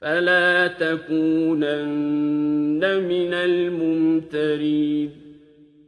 فَلَا تَكُونَنَّ مِنَ الْمُمْتَرِينَ